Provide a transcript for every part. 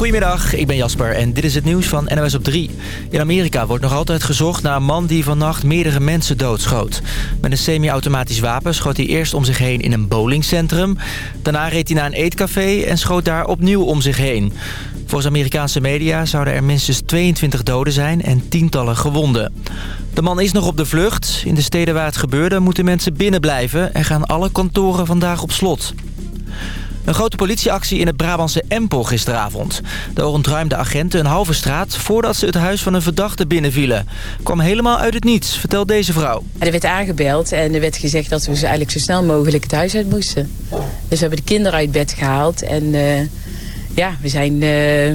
Goedemiddag, ik ben Jasper en dit is het nieuws van NOS op 3. In Amerika wordt nog altijd gezocht naar een man die vannacht meerdere mensen doodschoot. Met een semi-automatisch wapen schoot hij eerst om zich heen in een bowlingcentrum. Daarna reed hij naar een eetcafé en schoot daar opnieuw om zich heen. Volgens Amerikaanse media zouden er minstens 22 doden zijn en tientallen gewonden. De man is nog op de vlucht. In de steden waar het gebeurde moeten mensen binnen blijven... en gaan alle kantoren vandaag op slot. Een grote politieactie in het Brabantse Empel gisteravond. Daar ontruimden agenten een halve straat voordat ze het huis van een verdachte binnenvielen. Kwam helemaal uit het niets, vertelt deze vrouw. Er werd aangebeld en er werd gezegd dat we ze eigenlijk zo snel mogelijk het huis uit moesten. Dus we hebben de kinderen uit bed gehaald en uh, ja, we zijn uh,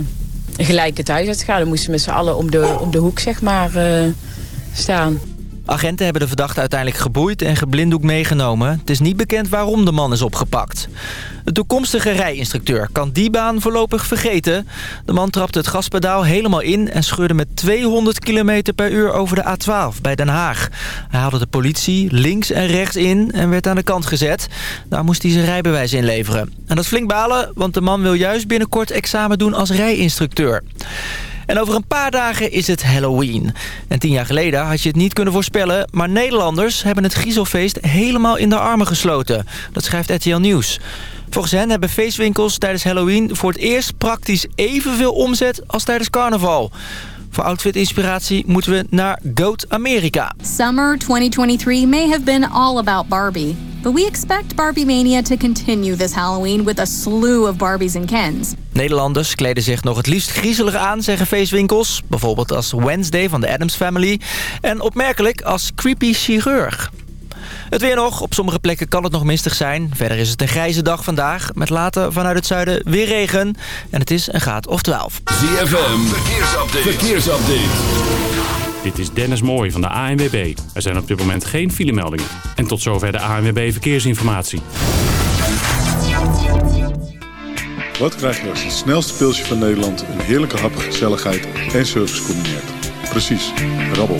gelijk het huis uitgegaan. We moesten met z'n allen om de, om de hoek zeg maar uh, staan. Agenten hebben de verdachte uiteindelijk geboeid en geblinddoekt meegenomen. Het is niet bekend waarom de man is opgepakt. De toekomstige rijinstructeur kan die baan voorlopig vergeten. De man trapte het gaspedaal helemaal in en scheurde met 200 km per uur over de A12 bij Den Haag. Hij haalde de politie links en rechts in en werd aan de kant gezet. Daar moest hij zijn rijbewijs inleveren. En dat is flink balen, want de man wil juist binnenkort examen doen als rijinstructeur. En over een paar dagen is het Halloween. En tien jaar geleden had je het niet kunnen voorspellen... maar Nederlanders hebben het Giezelfeest helemaal in de armen gesloten. Dat schrijft RTL Nieuws. Volgens hen hebben feestwinkels tijdens Halloween voor het eerst praktisch evenveel omzet als tijdens carnaval. Voor outfit-inspiratie moeten we naar Goat Amerika. Summer 2023 may have been all about Barbie. But we expect Barbie Mania to continue this Halloween with a slew of Barbies and Kens. Nederlanders kleden zich nog het liefst griezelig aan, zeggen feestwinkels. Bijvoorbeeld als Wednesday van de Addams Family. En opmerkelijk als creepy chirurg. Het weer nog. Op sommige plekken kan het nog mistig zijn. Verder is het een grijze dag vandaag. Met later vanuit het zuiden weer regen. En het is een graad of 12. ZFM. Verkeersupdate. Verkeersupdate. Dit is Dennis Mooij van de ANWB. Er zijn op dit moment geen filemeldingen. En tot zover de ANWB Verkeersinformatie. Wat krijg je als het snelste pilsje van Nederland... een heerlijke hap, gezelligheid en service combineert? Precies, rabbel.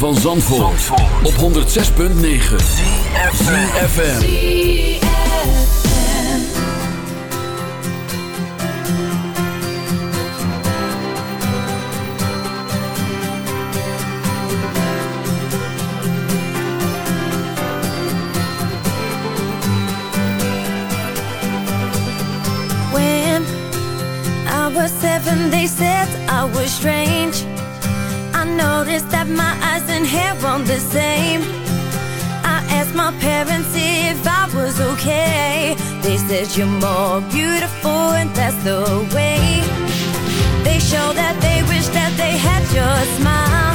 Van Zandvoort, op 106.9 CFFM When I was seven, they said I was strange noticed that my eyes and hair weren't the same. I asked my parents if I was okay. They said you're more beautiful and that's the way. They show that they wish that they had your smile.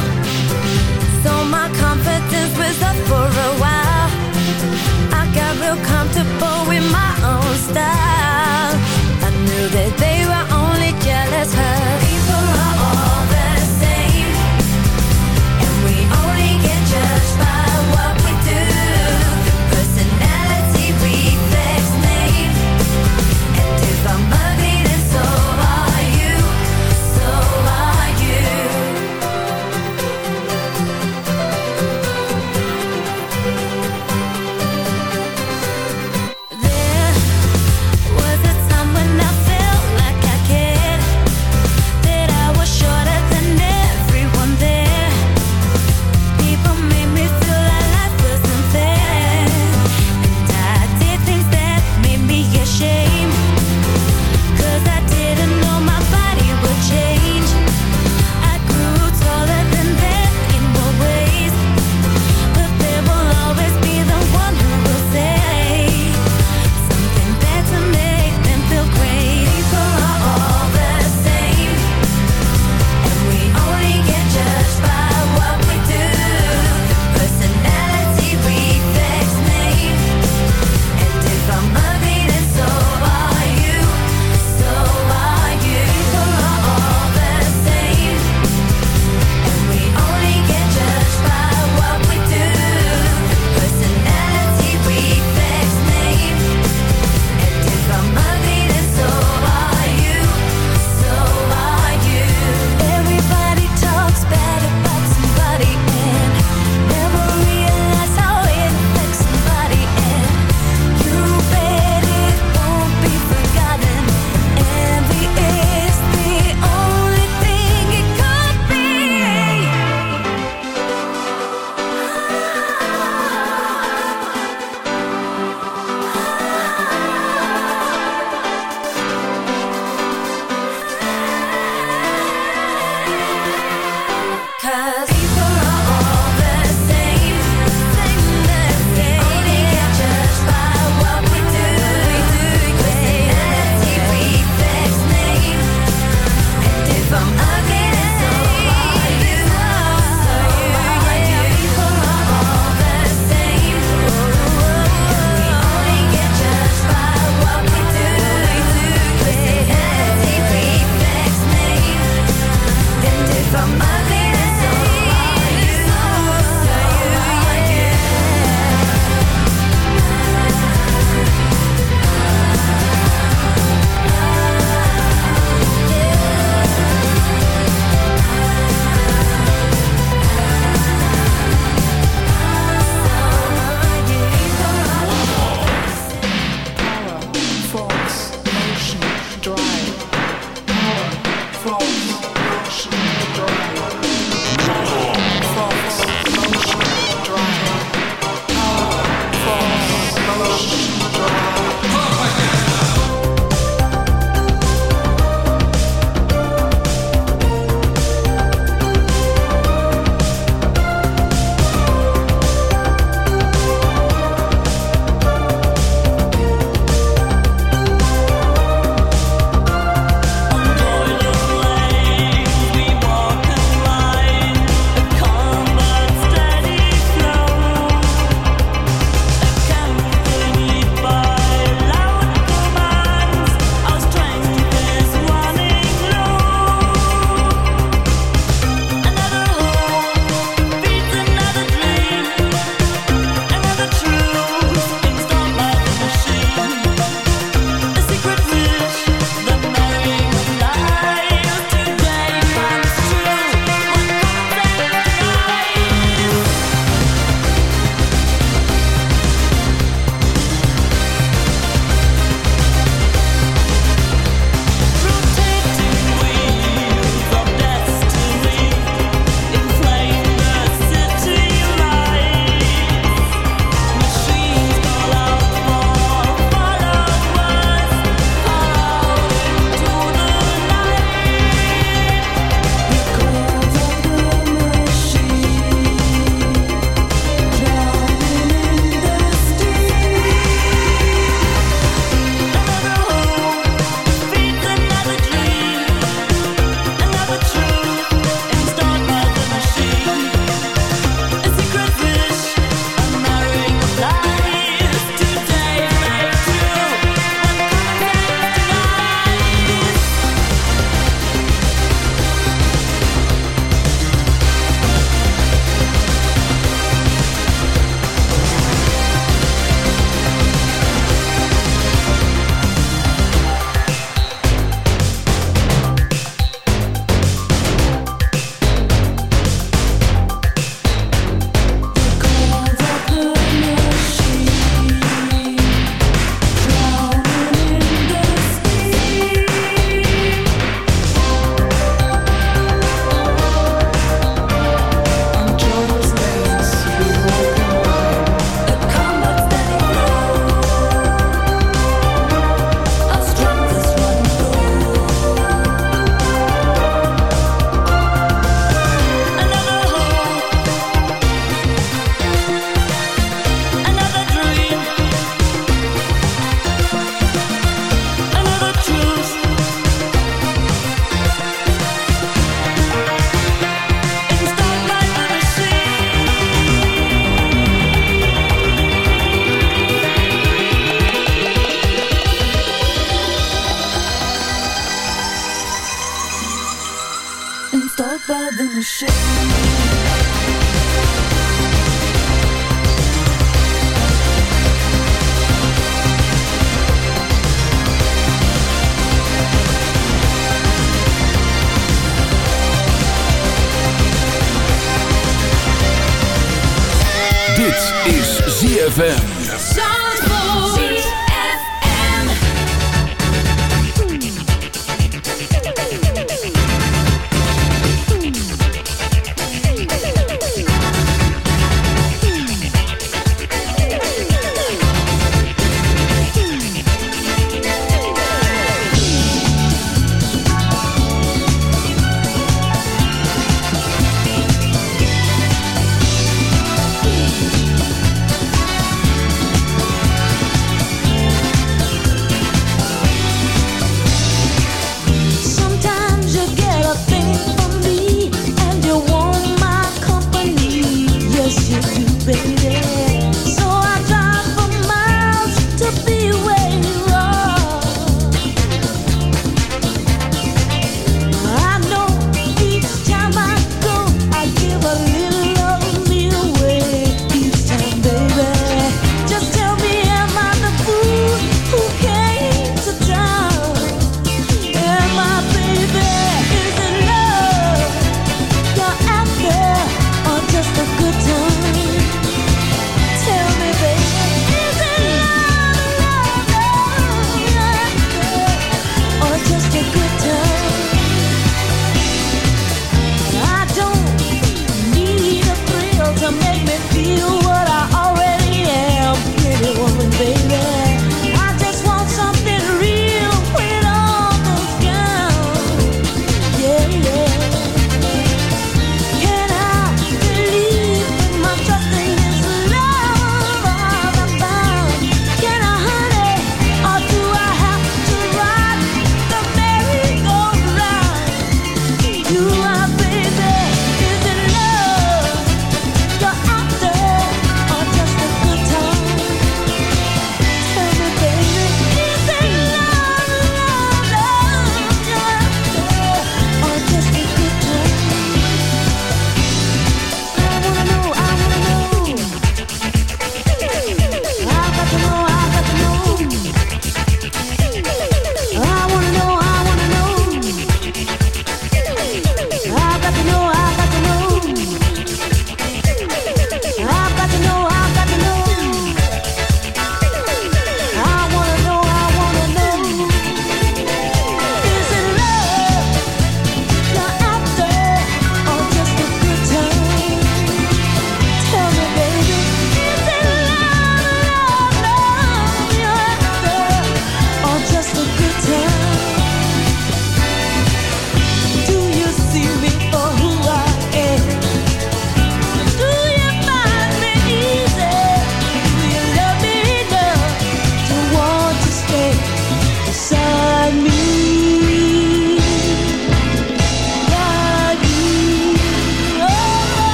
So my confidence was up for a while. I got real comfortable with my own style. I knew that they were only jealous Her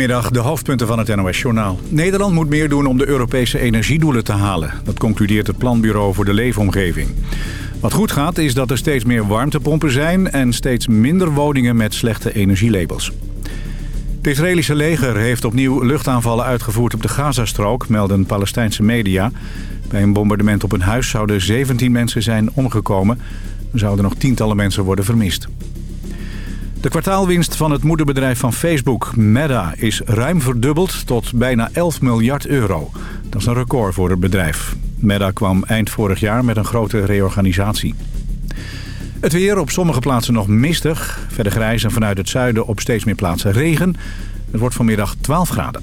Goedemiddag, de hoofdpunten van het NOS-journaal. Nederland moet meer doen om de Europese energiedoelen te halen. Dat concludeert het Planbureau voor de Leefomgeving. Wat goed gaat is dat er steeds meer warmtepompen zijn... en steeds minder woningen met slechte energielabels. Het Israëlische leger heeft opnieuw luchtaanvallen uitgevoerd op de Gazastrook... melden Palestijnse media. Bij een bombardement op een huis zouden 17 mensen zijn omgekomen. Er zouden nog tientallen mensen worden vermist. De kwartaalwinst van het moederbedrijf van Facebook, Meta, is ruim verdubbeld tot bijna 11 miljard euro. Dat is een record voor het bedrijf. Meta kwam eind vorig jaar met een grote reorganisatie. Het weer op sommige plaatsen nog mistig. Verder grijs en vanuit het zuiden op steeds meer plaatsen regen. Het wordt vanmiddag 12 graden.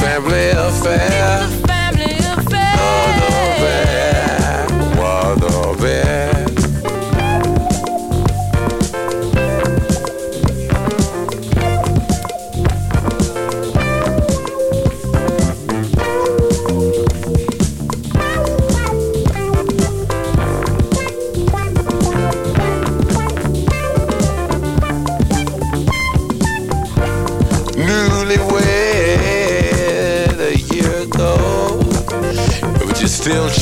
family affair.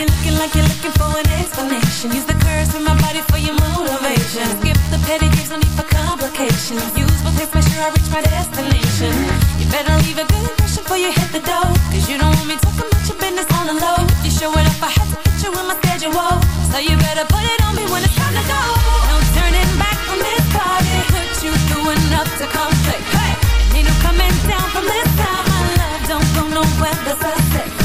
you're looking like you're looking for an explanation. Use the curves in my body for your motivation. Skip the petty games, no need for complications. Use what takes, make sure I reach my destination. You better leave a good impression before you hit the door. Cause you don't want me talking about your business on the low. If you show it up, I have to put you in my schedule. So you better put it on me when it's time to go. No turning back from this party. Put you through enough to conflict. Hey, ain't no coming down from this time. My love don't go nowhere, that's a I.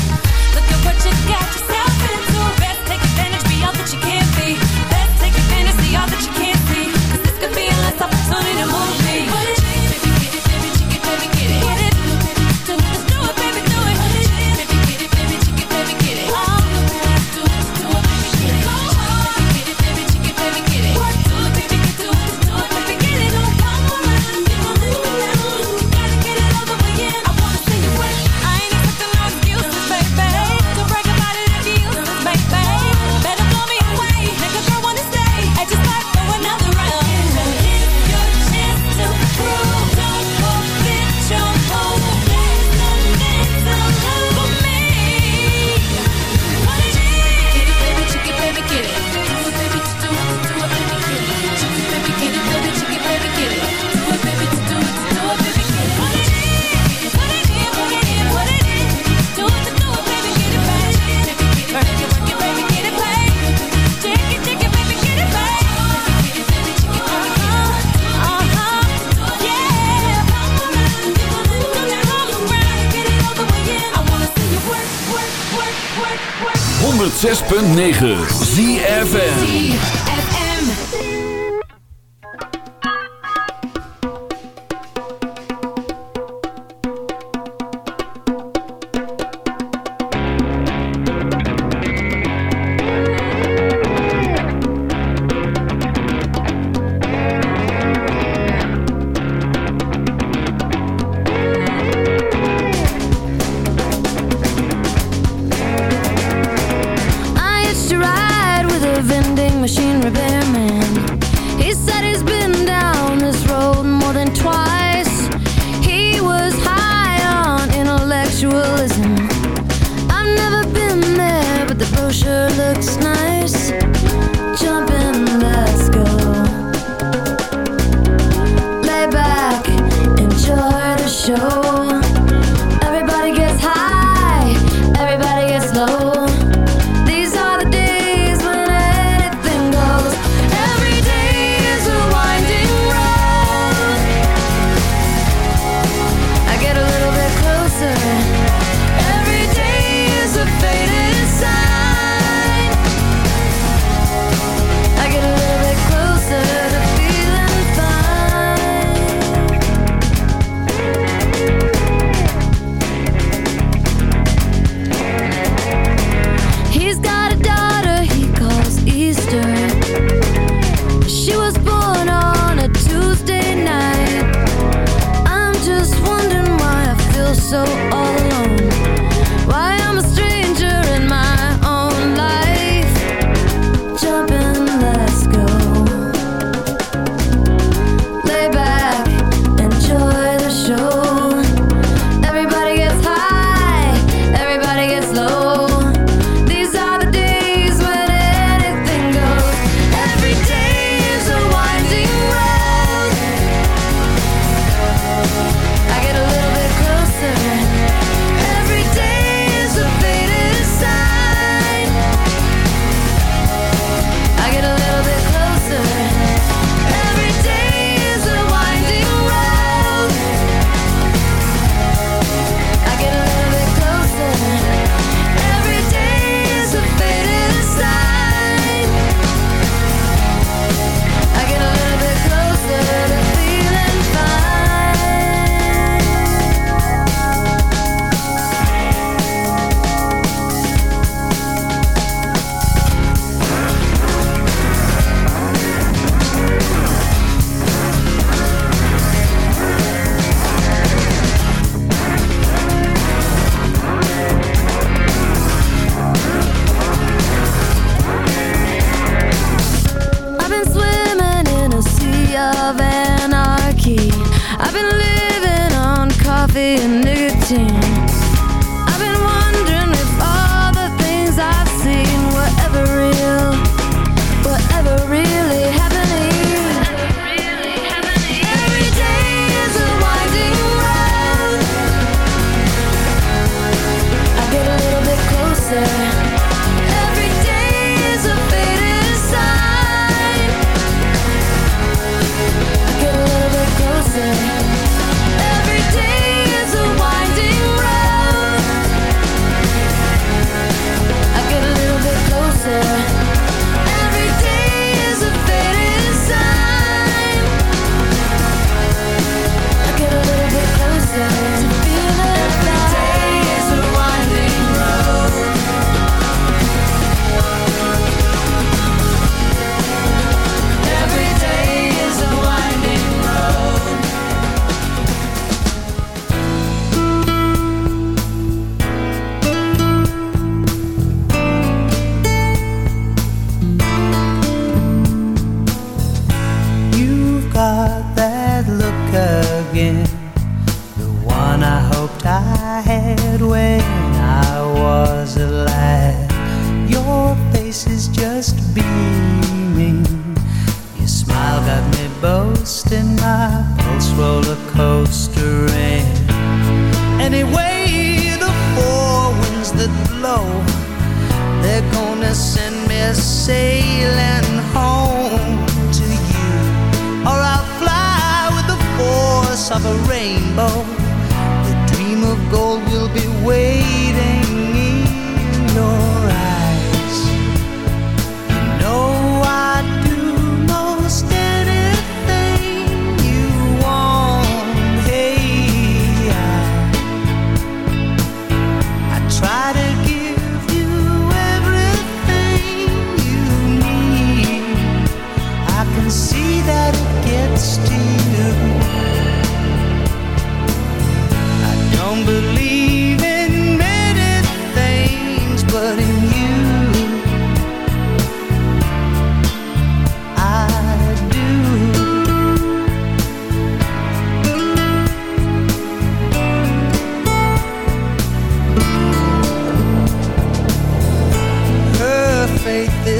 106.9 ZFN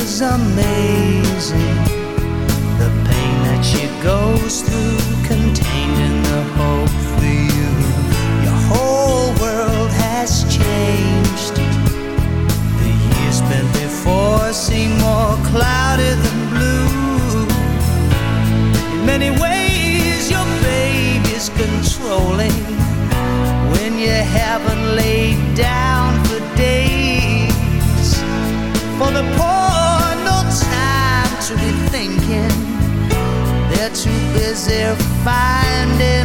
is amazing. The pain that she goes through. as if finding